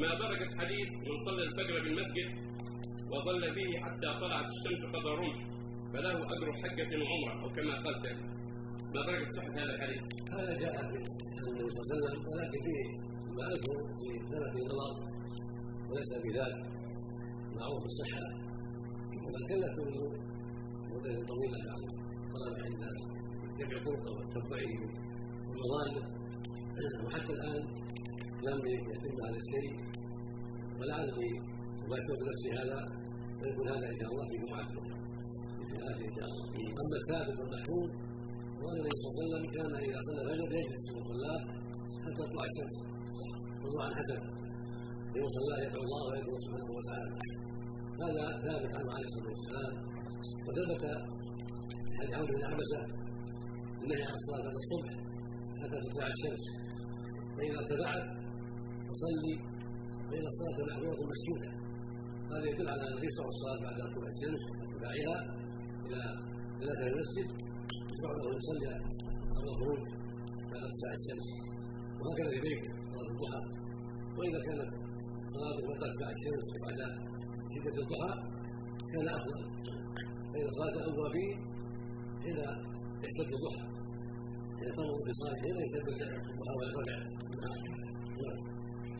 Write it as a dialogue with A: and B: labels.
A: ما درجة حديث من صلى الفجر بالمسجد وظل فيه حتى طلعت الشمس قدر رمح فله أجر حجة وعمرة أو كما قال ذلك. ما درجة صحة هذا الحديث؟
B: هذا جاء النبي صلى الله عليه وسلم ولكن فيه ما أذكر في سنة نظر وليس بذلك. معروف الصحة. منه مدة طويلة عن طلب عند جمع طرقه وتتبعه ومظالمه وحتى الآن لم يتم هذا الشيء ولعلني أباشر بنفسي هذا ويكون هذا إن شاء الله في هذه إن شاء الله. أما الثابت والمحفوظ وأن النبي صلى الله عليه وسلم كان إذا صلى الفجر يجلس في مصلاه حتى تطلع الشمس. والله حسن في مصلاه يدعو الله ويدعو سبحانه وتعالى. هذا ثابت عنه عليه الصلاة والسلام. وثبت حديث عمرو بن عبسة النهي عن الصلاه الصبح حتى تطلع الشمس. فإذا ارتفعت فصلي فان الصلاة محظوره مسجوده هذا يدل على أن يشرع الصلاه بعد طلوع الشمس وارتفاعها إلى إلى المسجد يشرع له يصلي قبل الخروج بعد ارتفاع الشمس. وهكذا في صلاة الضحى. وإذا كانت صلاته بعد ارتفاع الشمس بعد شدة الضحى كان أفضل. فإن صلاة الاوابين حين يشتد الضحى. حين تمر في صالح حين يشتد الضحى نعم